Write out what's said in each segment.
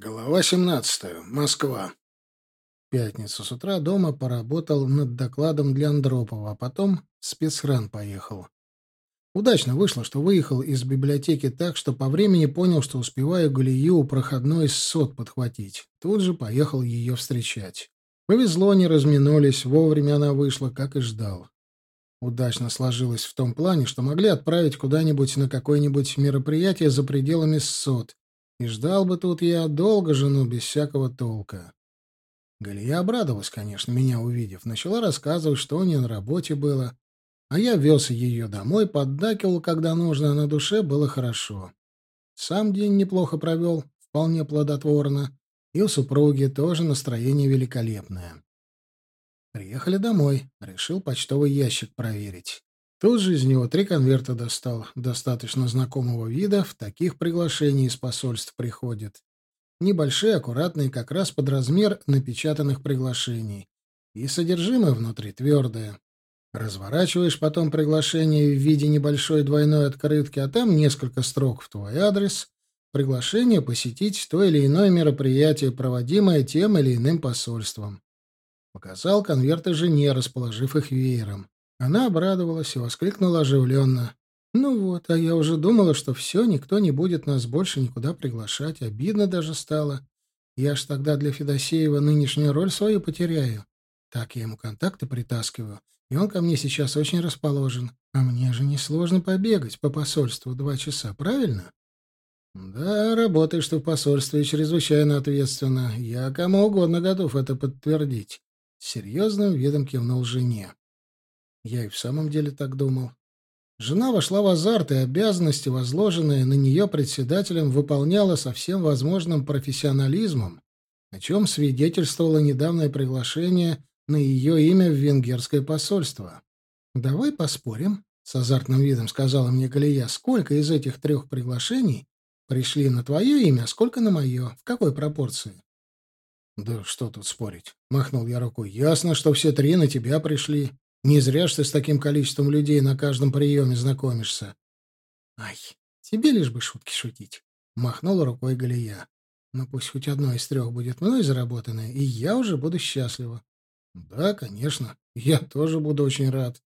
Глава 17. Москва. В пятницу с утра дома поработал над докладом для Андропова, а потом спецхран поехал. Удачно вышло, что выехал из библиотеки так, что по времени понял, что успеваю Галию проходной сот подхватить. Тут же поехал ее встречать. Повезло, не разминулись, вовремя она вышла, как и ждал. Удачно сложилось в том плане, что могли отправить куда-нибудь на какое-нибудь мероприятие за пределами сот, и ждал бы тут я долго жену без всякого толка. Галия обрадовалась, конечно, меня увидев. Начала рассказывать, что у нее на работе было. А я вез ее домой, поддакивал, когда нужно, а на душе было хорошо. Сам день неплохо провел, вполне плодотворно. И у супруги тоже настроение великолепное. Приехали домой. Решил почтовый ящик проверить. Тут же из него три конверта достал, достаточно знакомого вида, в таких приглашений из посольств приходят. Небольшие, аккуратные, как раз под размер напечатанных приглашений. И содержимое внутри твердое. Разворачиваешь потом приглашение в виде небольшой двойной открытки, а там несколько строк в твой адрес, приглашение посетить то или иное мероприятие, проводимое тем или иным посольством. Показал конверты жене, расположив их веером. Она обрадовалась и воскликнула оживленно. «Ну вот, а я уже думала, что все, никто не будет нас больше никуда приглашать. Обидно даже стало. Я ж тогда для Федосеева нынешнюю роль свою потеряю. Так я ему контакты притаскиваю, и он ко мне сейчас очень расположен. А мне же несложно побегать по посольству два часа, правильно?» «Да, работаешь ты в посольстве чрезвычайно ответственно. Я кому угодно готов это подтвердить». Серьезным видом кивнул жене. Я и в самом деле так думал. Жена вошла в азарт, и обязанности, возложенные на нее председателем, выполняла со всем возможным профессионализмом, о чем свидетельствовало недавнее приглашение на ее имя в венгерское посольство. «Давай поспорим», — с азартным видом сказала мне Галия, «сколько из этих трех приглашений пришли на твое имя, а сколько на мое, в какой пропорции?» «Да что тут спорить?» — махнул я рукой. «Ясно, что все три на тебя пришли. Не зря ж ты с таким количеством людей на каждом приеме знакомишься. — Ай, тебе лишь бы шутки шутить, — махнула рукой Галия. — Ну пусть хоть одно из трех будет мной заработанное, и я уже буду счастлива. — Да, конечно, я тоже буду очень рад.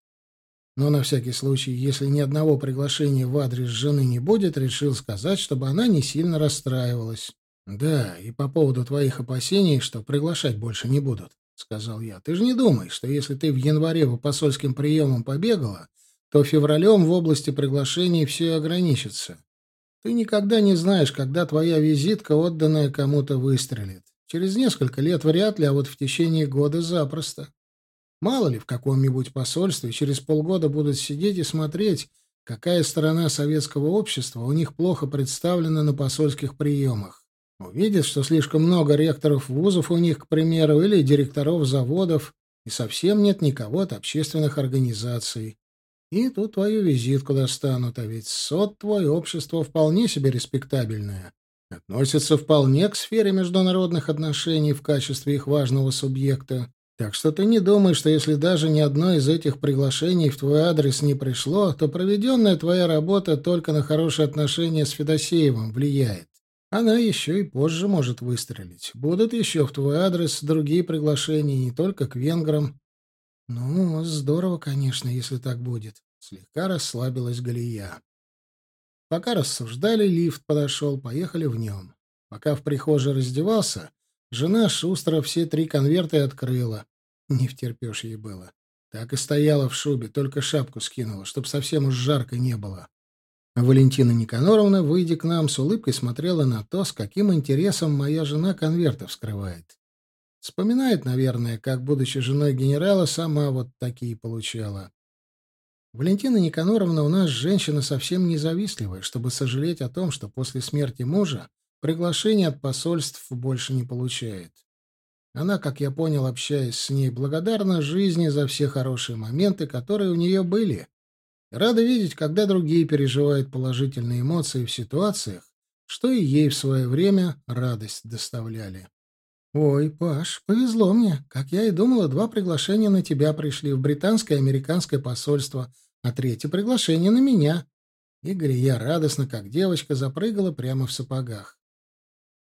Но на всякий случай, если ни одного приглашения в адрес жены не будет, решил сказать, чтобы она не сильно расстраивалась. Да, и по поводу твоих опасений, что приглашать больше не будут. — сказал я. — Ты же не думай, что если ты в январе по посольским приемам побегала, то февралем в области приглашений все ограничится. Ты никогда не знаешь, когда твоя визитка, отданная кому-то, выстрелит. Через несколько лет вряд ли, а вот в течение года запросто. Мало ли, в каком-нибудь посольстве через полгода будут сидеть и смотреть, какая сторона советского общества у них плохо представлена на посольских приемах. Увидят, что слишком много ректоров вузов у них, к примеру, или директоров заводов, и совсем нет никого от общественных организаций. И тут твою визитку достанут, а ведь сот твое общество вполне себе респектабельное. Относится вполне к сфере международных отношений в качестве их важного субъекта. Так что ты не думай, что если даже ни одно из этих приглашений в твой адрес не пришло, то проведенная твоя работа только на хорошие отношения с Федосеевым влияет. Она еще и позже может выстрелить. Будут еще в твой адрес другие приглашения, не только к венграм. Ну, здорово, конечно, если так будет. Слегка расслабилась Галия. Пока рассуждали, лифт подошел, поехали в нем. Пока в прихожей раздевался, жена шустро все три конверта открыла. Не втерпешь ей было. Так и стояла в шубе, только шапку скинула, чтоб совсем уж жарко не было. Валентина Никаноровна, выйдя к нам, с улыбкой смотрела на то, с каким интересом моя жена конверты вскрывает. Вспоминает, наверное, как, будучи женой генерала, сама вот такие получала. Валентина Никаноровна у нас женщина совсем независтливая, чтобы сожалеть о том, что после смерти мужа приглашение от посольств больше не получает. Она, как я понял, общаясь с ней, благодарна жизни за все хорошие моменты, которые у нее были, Рада видеть, когда другие переживают положительные эмоции в ситуациях, что и ей в свое время радость доставляли. «Ой, Паш, повезло мне. Как я и думала, два приглашения на тебя пришли в британское и американское посольство, а третье приглашение на меня». Игорь я радостно, как девочка, запрыгала прямо в сапогах.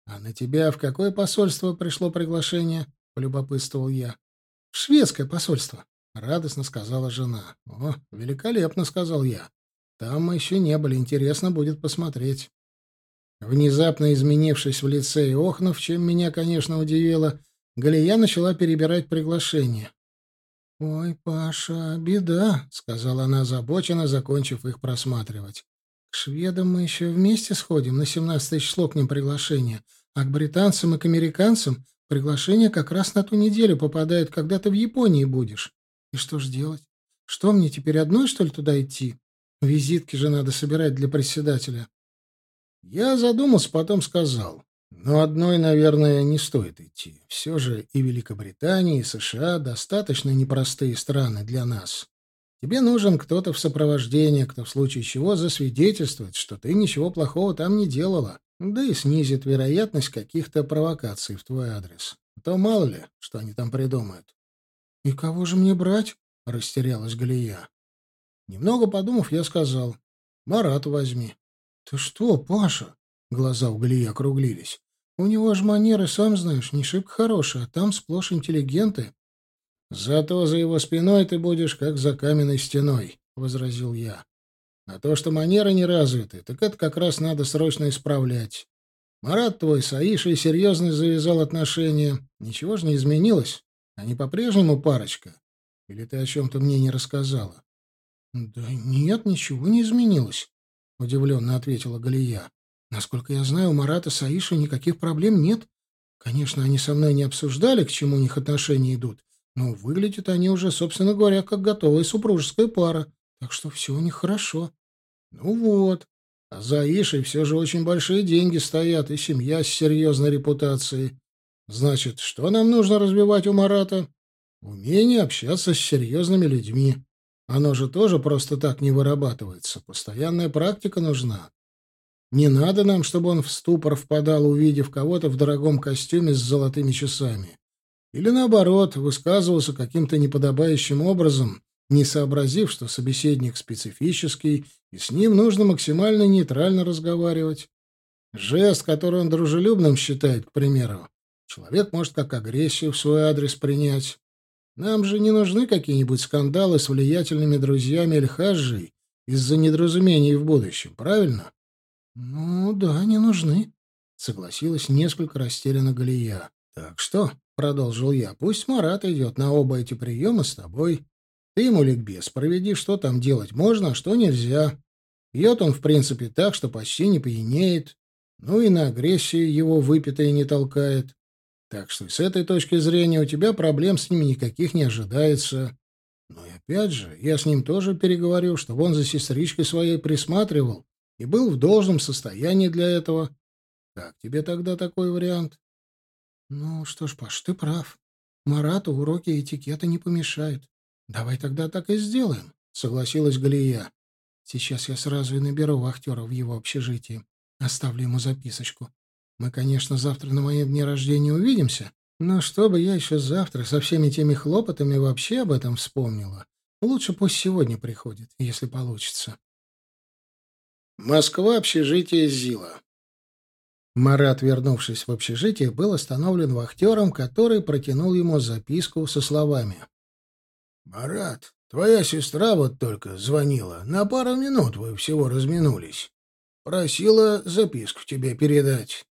«А на тебя в какое посольство пришло приглашение?» — полюбопытствовал я. «В шведское посольство», — радостно сказала жена. «О, великолепно», — сказал я. «Там мы еще не были, интересно будет посмотреть». Внезапно изменившись в лице и охнув, чем меня, конечно, удивило, Галия начала перебирать приглашения. «Ой, Паша, беда», — сказала она озабоченно, закончив их просматривать. «К шведам мы еще вместе сходим, на семнадцатое число к ним приглашение, а к британцам и к американцам приглашение как раз на ту неделю попадает, когда ты в Японии будешь. И что ж делать? Что мне теперь одной, что ли, туда идти? Визитки же надо собирать для председателя». Я задумался, потом сказал. Но одной, наверное, не стоит идти. Все же и Великобритания, и США достаточно непростые страны для нас. Тебе нужен кто-то в сопровождении, кто в случае чего засвидетельствует, что ты ничего плохого там не делала, да и снизит вероятность каких-то провокаций в твой адрес. А то мало ли, что они там придумают. — И кого же мне брать? — растерялась Галия. Немного подумав, я сказал, — Марату возьми. — Ты что, Паша? Глаза у Галии округлились. У него же манеры, сам знаешь, не шибко хорошие, а там сплошь интеллигенты. Зато за его спиной ты будешь как за каменной стеной, — возразил я. А то, что манеры не развиты, так это как раз надо срочно исправлять. Марат твой с Аишей серьезно завязал отношения. Ничего же не изменилось. Они по-прежнему парочка. Или ты о чем-то мне не рассказала? — Да нет, ничего не изменилось, — удивленно ответила Галия. Насколько я знаю, у Марата с Аишей никаких проблем нет. Конечно, они со мной не обсуждали, к чему у них отношения идут, но выглядят они уже, собственно говоря, как готовая супружеская пара, так что все у них хорошо. Ну вот. А за Аишей все же очень большие деньги стоят, и семья с серьезной репутацией. Значит, что нам нужно развивать у Марата? Умение общаться с серьезными людьми. Оно же тоже просто так не вырабатывается. Постоянная практика нужна. Не надо нам, чтобы он в ступор впадал, увидев кого-то в дорогом костюме с золотыми часами. Или наоборот, высказывался каким-то неподобающим образом, не сообразив, что собеседник специфический, и с ним нужно максимально нейтрально разговаривать. Жест, который он дружелюбным считает, к примеру, человек может как агрессию в свой адрес принять. Нам же не нужны какие-нибудь скандалы с влиятельными друзьями Эльхаджей из-за недоразумений в будущем, правильно? «Ну да, не нужны», — согласилась несколько растерянно Галия. «Так что», — продолжил я, — «пусть Марат идет на оба эти приема с тобой. Ты ему ликбез проведи, что там делать можно, а что нельзя. Пьет он, в принципе, так, что почти не пьянеет. Ну и на агрессию его выпитое не толкает. Так что с этой точки зрения у тебя проблем с ними никаких не ожидается. Но и опять же, я с ним тоже переговорю, чтобы он за сестричкой своей присматривал и был в должном состоянии для этого. Как тебе тогда такой вариант? Ну что ж, Паш, ты прав. Марату уроки этикета не помешают. Давай тогда так и сделаем, согласилась Галия. Сейчас я сразу и наберу вахтера в его общежитии. Оставлю ему записочку. Мы, конечно, завтра на моем дне рождения увидимся, но чтобы я еще завтра со всеми теми хлопотами вообще об этом вспомнила, лучше пусть сегодня приходит, если получится. Москва, общежитие ЗИЛа. Марат, вернувшись в общежитие, был остановлен вахтером, который протянул ему записку со словами. «Марат, твоя сестра вот только звонила. На пару минут вы всего разминулись. Просила записку тебе передать».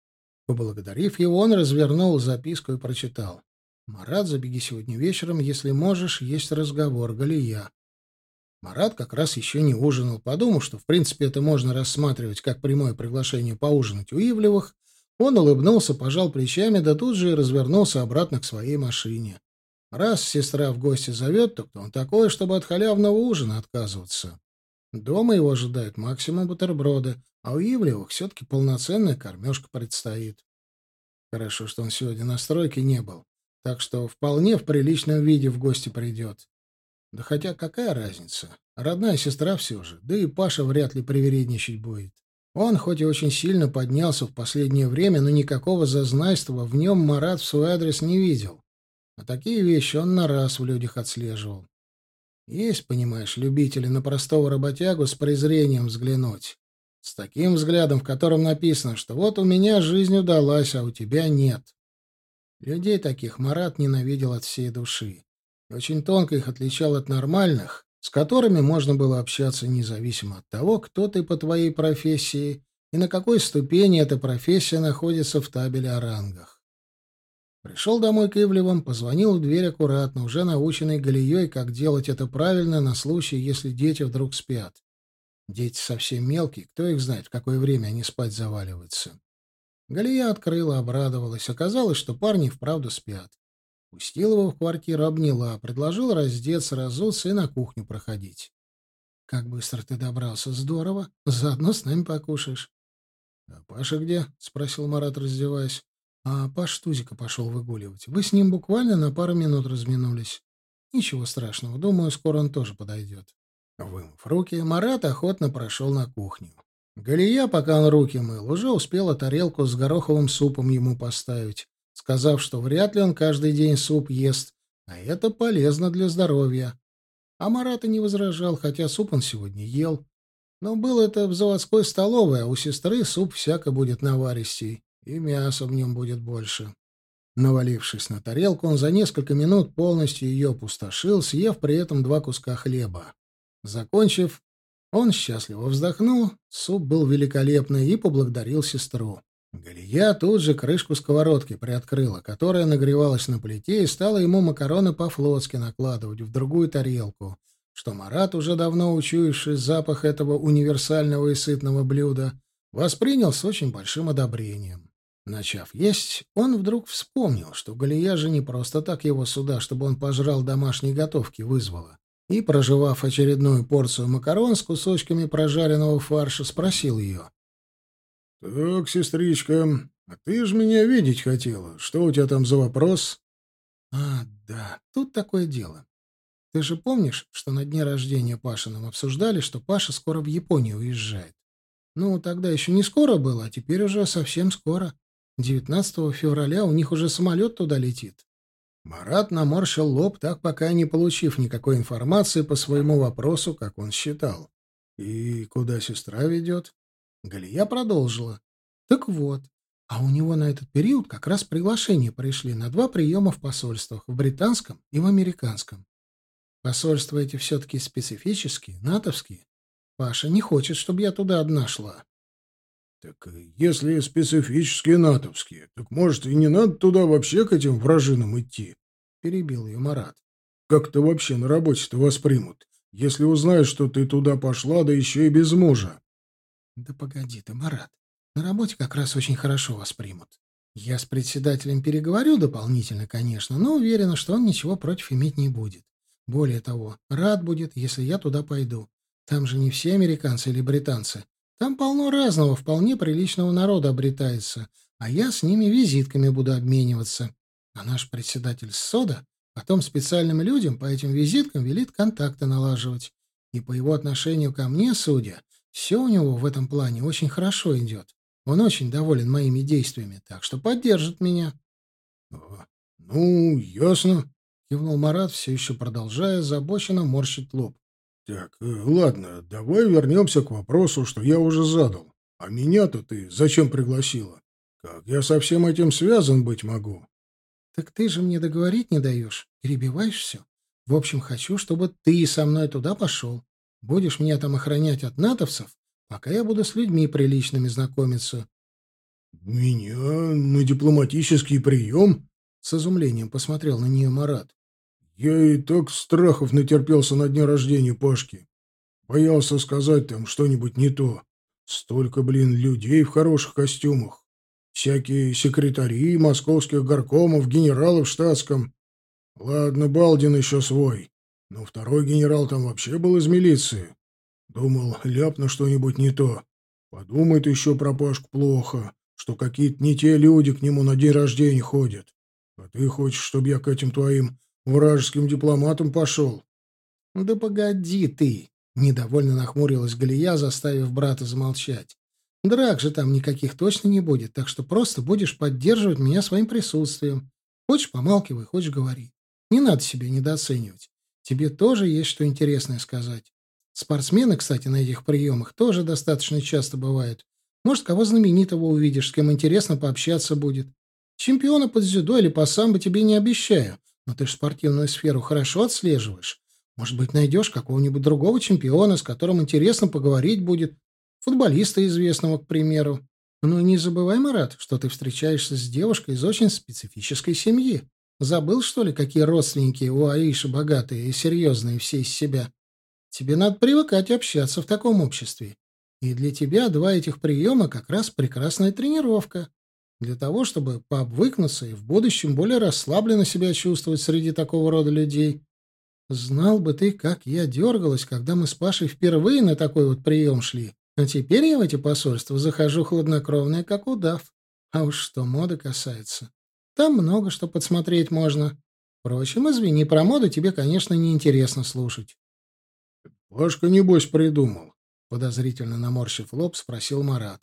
Поблагодарив его, он развернул записку и прочитал. «Марат, забеги сегодня вечером, если можешь, есть разговор, Галия. Марат как раз еще не ужинал, подумал, что, в принципе, это можно рассматривать как прямое приглашение поужинать у Ивлевых. Он улыбнулся, пожал плечами, да тут же и развернулся обратно к своей машине. Раз сестра в гости зовет, то кто он такой, чтобы от халявного ужина отказываться? Дома его ожидают максимум бутерброды, а у Ивлевых все-таки полноценная кормежка предстоит. Хорошо, что он сегодня на стройке не был, так что вполне в приличном виде в гости придет. Да хотя какая разница? Родная сестра все же, да и Паша вряд ли привередничать будет. Он хоть и очень сильно поднялся в последнее время, но никакого зазнайства в нем Марат в свой адрес не видел. А такие вещи он на раз в людях отслеживал. Есть, понимаешь, любители на простого работягу с презрением взглянуть. С таким взглядом, в котором написано, что вот у меня жизнь удалась, а у тебя нет. Людей таких Марат ненавидел от всей души. И очень тонко их отличал от нормальных, с которыми можно было общаться независимо от того, кто ты по твоей профессии и на какой ступени эта профессия находится в табеле о рангах. Пришел домой к Ивлевым, позвонил в дверь аккуратно, уже наученный Галией, как делать это правильно на случай, если дети вдруг спят. Дети совсем мелкие, кто их знает, в какое время они спать заваливаются. Галия открыла, обрадовалась. Оказалось, что парни вправду спят. Пустила его в квартиру, обняла, предложила раздеться, разуться и на кухню проходить. — Как быстро ты добрался? Здорово. Заодно с нами покушаешь. — А Паша где? — спросил Марат, раздеваясь. — А Паш Тузика пошел выгуливать. Вы с ним буквально на пару минут разминулись. Ничего страшного. Думаю, скоро он тоже подойдет. Вымыв руки, Марат охотно прошел на кухню. Галия, пока он руки мыл, уже успела тарелку с гороховым супом ему поставить, сказав, что вряд ли он каждый день суп ест, а это полезно для здоровья. А Марат и не возражал, хотя суп он сегодня ел. Но было это в заводской столовой, а у сестры суп всяко будет наваристей, и мяса в нем будет больше. Навалившись на тарелку, он за несколько минут полностью ее опустошил, съев при этом два куска хлеба. Закончив, он счастливо вздохнул, суп был великолепный и поблагодарил сестру. Галия тут же крышку сковородки приоткрыла, которая нагревалась на плите, и стала ему макароны по-флотски накладывать в другую тарелку, что Марат, уже давно учуявший запах этого универсального и сытного блюда, воспринял с очень большим одобрением. Начав есть, он вдруг вспомнил, что Галия же не просто так его сюда, чтобы он пожрал домашней готовки, вызвала и, проживав очередную порцию макарон с кусочками прожаренного фарша, спросил ее. — Так, сестричка, а ты же меня видеть хотела. Что у тебя там за вопрос? — А, да, тут такое дело. Ты же помнишь, что на дне рождения Пашином обсуждали, что Паша скоро в Японию уезжает? Ну, тогда еще не скоро было, а теперь уже совсем скоро. 19 февраля у них уже самолет туда летит. Марат наморщил лоб, так пока не получив никакой информации по своему вопросу, как он считал. «И куда сестра ведет?» Галия продолжила. «Так вот, а у него на этот период как раз приглашения пришли на два приема в посольствах, в британском и в американском. Посольства эти все-таки специфические, натовские. Паша не хочет, чтобы я туда одна шла». «Так если специфические натовские, так, может, и не надо туда вообще к этим вражинам идти?» — перебил ее Марат. «Как-то вообще на работе-то воспримут, если узнают, что ты туда пошла, да еще и без мужа». «Да погоди ты, Марат, на работе как раз очень хорошо воспримут. Я с председателем переговорю дополнительно, конечно, но уверена, что он ничего против иметь не будет. Более того, рад будет, если я туда пойду. Там же не все американцы или британцы, там полно разного, вполне приличного народа обретается, а я с ними визитками буду обмениваться. А наш председатель СОДа потом специальным людям по этим визиткам велит контакты налаживать. И по его отношению ко мне, судя, все у него в этом плане очень хорошо идет. Он очень доволен моими действиями, так что поддержит меня. — Ну, ясно, — кивнул Марат, все еще продолжая озабоченно морщить лоб. Так, э, ладно, давай вернемся к вопросу, что я уже задал. А меня-то ты зачем пригласила? Как я со всем этим связан быть могу? Так ты же мне договорить не даешь. Перебиваешь все. В общем, хочу, чтобы ты со мной туда пошел. Будешь меня там охранять от натовцев, пока я буду с людьми приличными знакомиться. Меня на дипломатический прием? С изумлением посмотрел на нее Марат. Я и так страхов натерпелся на дне рождения Пашки. Боялся сказать там что-нибудь не то. Столько, блин, людей в хороших костюмах. Всякие секретари московских горкомов, генералы в штатском. Ладно, Балдин еще свой. Но второй генерал там вообще был из милиции. Думал, ляпну что-нибудь не то. Подумает еще про Пашку плохо, что какие-то не те люди к нему на день рождения ходят. А ты хочешь, чтобы я к этим твоим Вражеским дипломатом пошел. — Да погоди ты! — недовольно нахмурилась Галия, заставив брата замолчать. — Драк же там никаких точно не будет, так что просто будешь поддерживать меня своим присутствием. Хочешь — помалкивай, хочешь — говори. Не надо себя недооценивать. Тебе тоже есть что интересное сказать. Спортсмены, кстати, на этих приемах тоже достаточно часто бывают. Может, кого знаменитого увидишь, с кем интересно пообщаться будет. Чемпиона под дзюдо или по самбо тебе не обещаю, но ты же спортивную сферу хорошо отслеживаешь. Может быть, найдешь какого-нибудь другого чемпиона, с которым интересно поговорить будет. Футболиста известного, к примеру. Ну и не забывай, Марат, что ты встречаешься с девушкой из очень специфической семьи. Забыл, что ли, какие родственники у Аиши богатые и серьезные все из себя? Тебе надо привыкать общаться в таком обществе. И для тебя два этих приема как раз прекрасная тренировка. Для того, чтобы пообвыкнуться и в будущем более расслабленно себя чувствовать среди такого рода людей. Знал бы ты, как я дергалась, когда мы с Пашей впервые на такой вот прием шли. А теперь я в эти посольства захожу хладнокровная, как удав. А уж что моды касается. Там много что подсмотреть можно. Впрочем, извини, про моду тебе, конечно, не интересно слушать. — Пашка, небось, придумал. Подозрительно наморщив лоб, спросил Марат.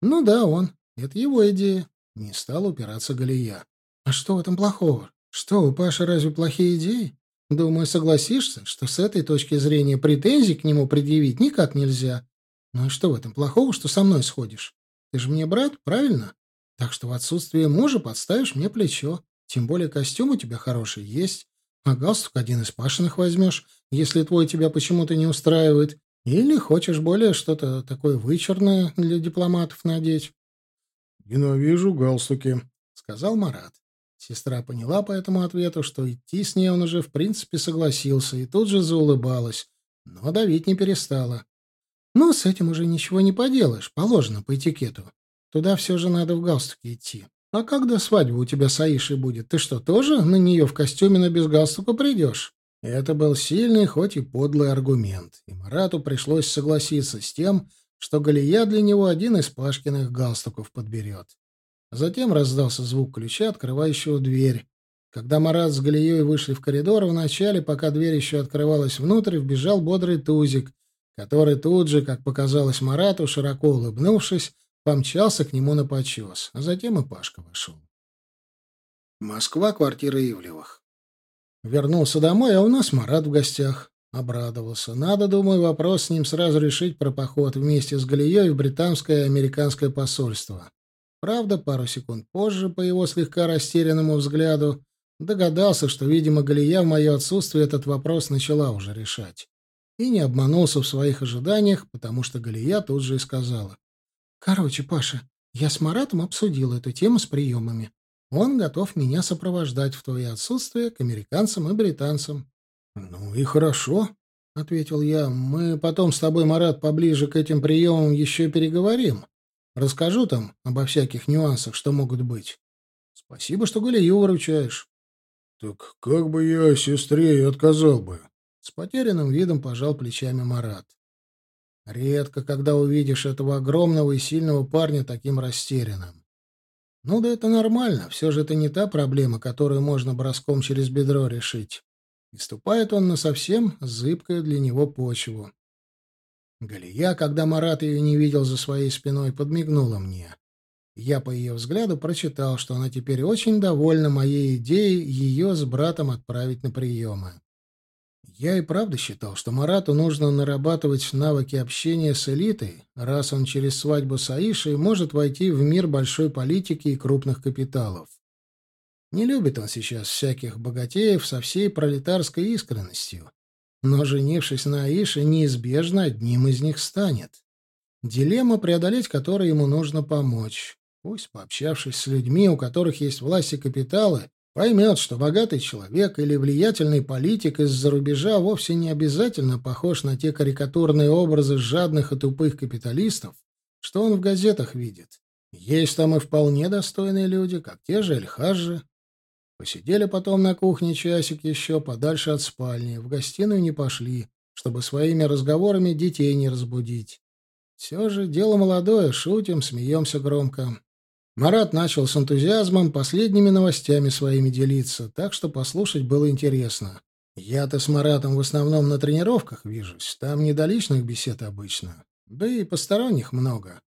Ну да, он. Это его идея. Не стал упираться Галия. А что в этом плохого? Что, у Паши разве плохие идеи? Думаю, согласишься, что с этой точки зрения претензий к нему предъявить никак нельзя. Ну и что в этом плохого, что со мной сходишь? Ты же мне брат, правильно? Так что в отсутствие мужа подставишь мне плечо. Тем более костюм у тебя хороший есть. А галстук один из Пашиных возьмешь, если твой тебя почему-то не устраивает. Или хочешь более что-то такое вычурное для дипломатов надеть? — Ненавижу галстуки, — сказал Марат. Сестра поняла по этому ответу, что идти с ней он уже в принципе согласился, и тут же заулыбалась, но давить не перестала. Ну, с этим уже ничего не поделаешь, положено по этикету. Туда все же надо в галстуке идти. А когда свадьба у тебя с Аишей будет, ты что, тоже на нее в костюме, но без галстука придешь? Это был сильный, хоть и подлый аргумент, и Марату пришлось согласиться с тем, что Галия для него один из Пашкиных галстуков подберет. Затем раздался звук ключа, открывающего дверь. Когда Марат с Галией вышли в коридор, вначале, пока дверь еще открывалась внутрь, вбежал бодрый Тузик, который тут же, как показалось Марату, широко улыбнувшись, помчался к нему на почес, а затем и Пашка вошел. Москва, квартира Ивлевых. Вернулся домой, а у нас Марат в гостях. Обрадовался. Надо, думаю, вопрос с ним сразу решить про поход вместе с Галией в британское и американское посольство. Правда, пару секунд позже, по его слегка растерянному взгляду, догадался, что, видимо, Галия в мое отсутствие этот вопрос начала уже решать. И не обманулся в своих ожиданиях, потому что Галия тут же и сказала. «Короче, Паша, я с Маратом обсудил эту тему с приемами. Он готов меня сопровождать в твое отсутствие к американцам и британцам. — Ну и хорошо, — ответил я. — Мы потом с тобой, Марат, поближе к этим приемам еще переговорим. Расскажу там обо всяких нюансах, что могут быть. Спасибо, что Галию выручаешь. — Так как бы я сестре и отказал бы? С потерянным видом пожал плечами Марат. Редко, когда увидишь этого огромного и сильного парня таким растерянным. Ну да это нормально, все же это не та проблема, которую можно броском через бедро решить. И ступает он на совсем зыбкую для него почву. Галия, когда Марат ее не видел за своей спиной, подмигнула мне. Я по ее взгляду прочитал, что она теперь очень довольна моей идеей ее с братом отправить на приемы. Я и правда считал, что Марату нужно нарабатывать навыки общения с элитой, раз он через свадьбу с Аишей может войти в мир большой политики и крупных капиталов. Не любит он сейчас всяких богатеев со всей пролетарской искренностью. Но, женившись на Аише, неизбежно одним из них станет. Дилемма, преодолеть которой ему нужно помочь. Пусть, пообщавшись с людьми, у которых есть власть и капиталы, Поймет, что богатый человек или влиятельный политик из-за рубежа вовсе не обязательно похож на те карикатурные образы жадных и тупых капиталистов, что он в газетах видит. Есть там и вполне достойные люди, как те же Эльхаджи. Посидели потом на кухне часик еще подальше от спальни, в гостиную не пошли, чтобы своими разговорами детей не разбудить. Все же дело молодое, шутим, смеемся громко. Марат начал с энтузиазмом последними новостями своими делиться, так что послушать было интересно. Я-то с Маратом в основном на тренировках вижусь, там не до личных бесед обычно, да и посторонних много.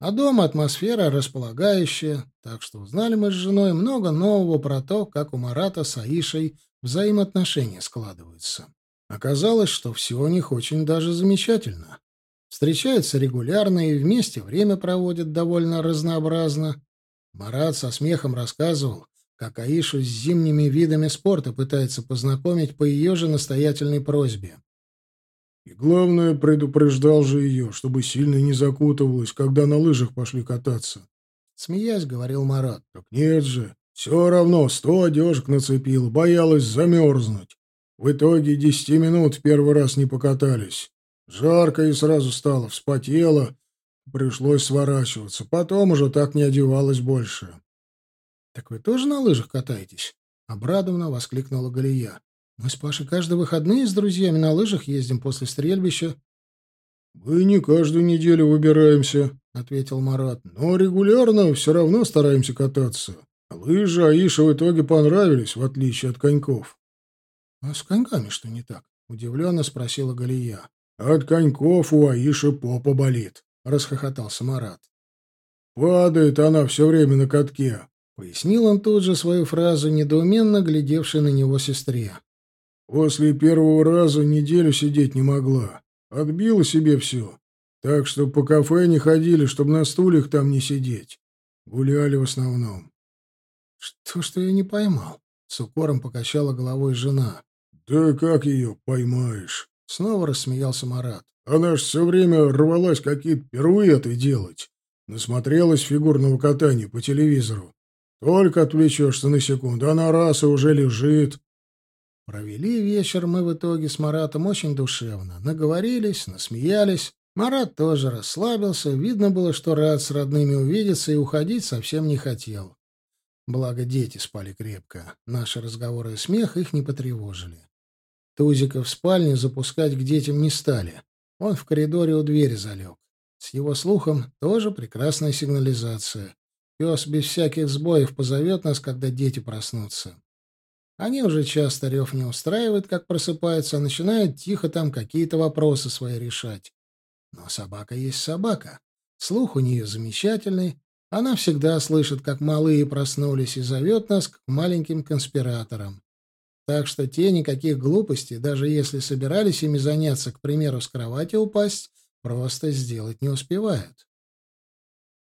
А дома атмосфера располагающая, так что узнали мы с женой много нового про то, как у Марата с Аишей взаимоотношения складываются. Оказалось, что все у них очень даже замечательно. Встречаются регулярно и вместе время проводят довольно разнообразно. Марат со смехом рассказывал, как Аишу с зимними видами спорта пытается познакомить по ее же настоятельной просьбе. И главное, предупреждал же ее, чтобы сильно не закутывалась, когда на лыжах пошли кататься. Смеясь, говорил Марат. Так нет же, все равно сто одежек нацепила, боялась замерзнуть. В итоге десяти минут первый раз не покатались. Жарко и сразу стало, вспотела, пришлось сворачиваться. Потом уже так не одевалась больше. — Так вы тоже на лыжах катаетесь? — обрадованно воскликнула Галия. — Мы с Пашей каждые выходные с друзьями на лыжах ездим после стрельбища. — Мы не каждую неделю выбираемся, — ответил Марат, — но регулярно все равно стараемся кататься. Лыжи Аише в итоге понравились, в отличие от коньков. — А с коньками что не так? — удивленно спросила Галия. — От коньков у Аиши попа болит, — расхохотался Марат. — Падает она все время на катке. Пояснил он тут же свою фразу, недоуменно глядевшей на него сестре. После первого раза неделю сидеть не могла. Отбила себе все. Так что по кафе не ходили, чтобы на стульях там не сидеть. Гуляли в основном. Что ж ты ее не поймал? С укором покачала головой жена. Да как ее поймаешь? Снова рассмеялся Марат. Она ж все время рвалась какие-то пируэты делать. Насмотрелась фигурного катания по телевизору. Только отвлечешься на секунду, она раз и уже лежит. Провели вечер мы в итоге с Маратом очень душевно. Наговорились, насмеялись. Марат тоже расслабился. Видно было, что рад с родными увидеться и уходить совсем не хотел. Благо дети спали крепко. Наши разговоры и смех их не потревожили. Тузика в спальню запускать к детям не стали. Он в коридоре у двери залег. С его слухом тоже прекрасная сигнализация. Пес без всяких сбоев позовет нас, когда дети проснутся. Они уже часто рев не устраивают, как просыпаются, а начинают тихо там какие-то вопросы свои решать. Но собака есть собака. Слух у нее замечательный, она всегда слышит, как малые проснулись, и зовет нас к маленьким конспираторам. Так что те никаких глупостей, даже если собирались ими заняться, к примеру, с кровати упасть, просто сделать не успевают.